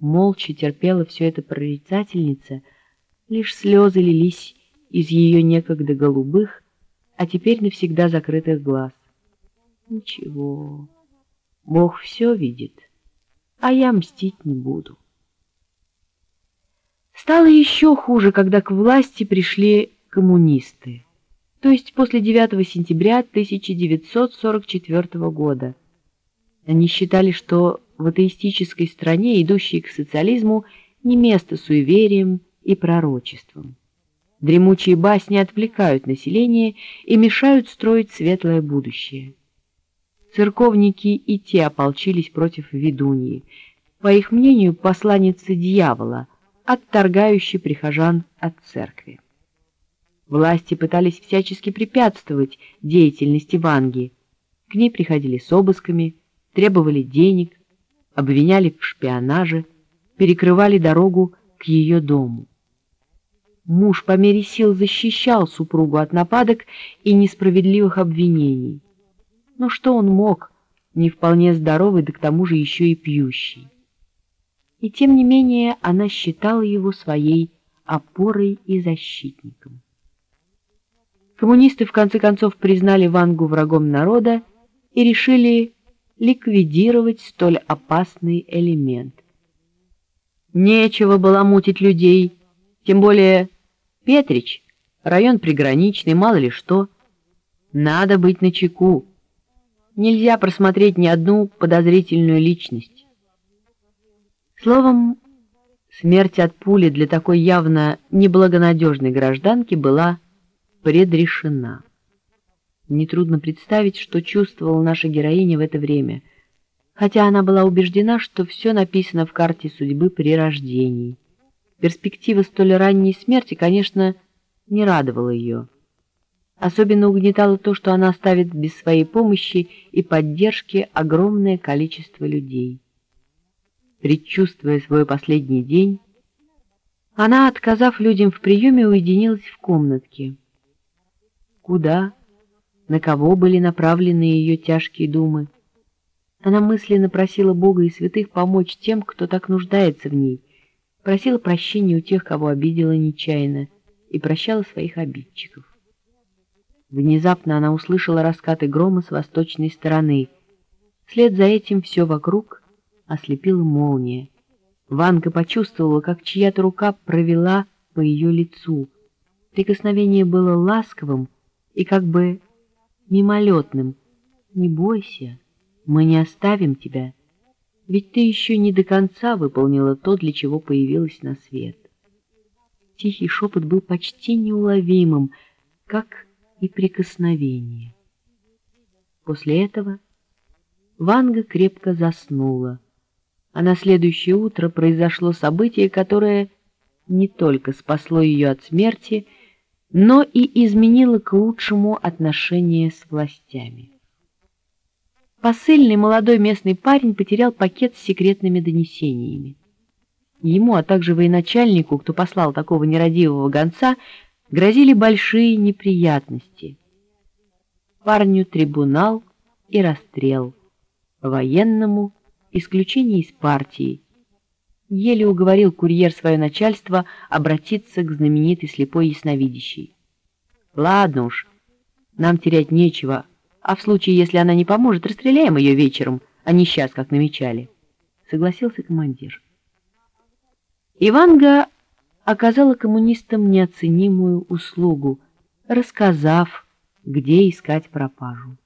молча терпела все это прорицательница, лишь слезы лились из ее некогда голубых, а теперь навсегда закрытых глаз. Ничего, Бог все видит, а я мстить не буду. Стало еще хуже, когда к власти пришли коммунисты, то есть после 9 сентября 1944 года. Они считали, что в атеистической стране, идущей к социализму, не место суевериям и пророчествам. Дремучие басни отвлекают население и мешают строить светлое будущее. Церковники и те ополчились против ведуньи, по их мнению, посланницы дьявола, отторгающей прихожан от церкви. Власти пытались всячески препятствовать деятельности Ванги. К ней приходили с обысками, требовали денег, обвиняли в шпионаже, перекрывали дорогу к ее дому. Муж по мере сил защищал супругу от нападок и несправедливых обвинений. Но что он мог, не вполне здоровый, да к тому же еще и пьющий? И тем не менее она считала его своей опорой и защитником. Коммунисты в конце концов признали Вангу врагом народа и решили ликвидировать столь опасный элемент. Нечего было мутить людей, тем более Петрич, район приграничный, мало ли что. Надо быть начеку. Нельзя просмотреть ни одну подозрительную личность. Словом, смерть от пули для такой явно неблагонадежной гражданки была предрешена. Нетрудно представить, что чувствовала наша героиня в это время, хотя она была убеждена, что все написано в карте судьбы при рождении. Перспектива столь ранней смерти, конечно, не радовала ее. Особенно угнетало то, что она оставит без своей помощи и поддержки огромное количество людей. Предчувствуя свой последний день, она, отказав людям в приеме, уединилась в комнатке. Куда, на кого были направлены ее тяжкие думы? Она мысленно просила Бога и святых помочь тем, кто так нуждается в ней, просила прощения у тех, кого обидела нечаянно, и прощала своих обидчиков. Внезапно она услышала раскаты грома с восточной стороны. Вслед за этим все вокруг ослепила молния. Ванка почувствовала, как чья-то рука провела по ее лицу. Прикосновение было ласковым и как бы мимолетным. «Не бойся, мы не оставим тебя» ведь ты еще не до конца выполнила то, для чего появилась на свет. Тихий шепот был почти неуловимым, как и прикосновение. После этого Ванга крепко заснула, а на следующее утро произошло событие, которое не только спасло ее от смерти, но и изменило к лучшему отношение с властями. Посыльный молодой местный парень потерял пакет с секретными донесениями. Ему, а также военачальнику, кто послал такого нерадивого гонца, грозили большие неприятности. Парню трибунал и расстрел, военному исключение из партии. Еле уговорил курьер свое начальство обратиться к знаменитой слепой ясновидящей. «Ладно уж, нам терять нечего», а в случае, если она не поможет, расстреляем ее вечером, а не сейчас, как намечали. Согласился командир. Иванга оказала коммунистам неоценимую услугу, рассказав, где искать пропажу.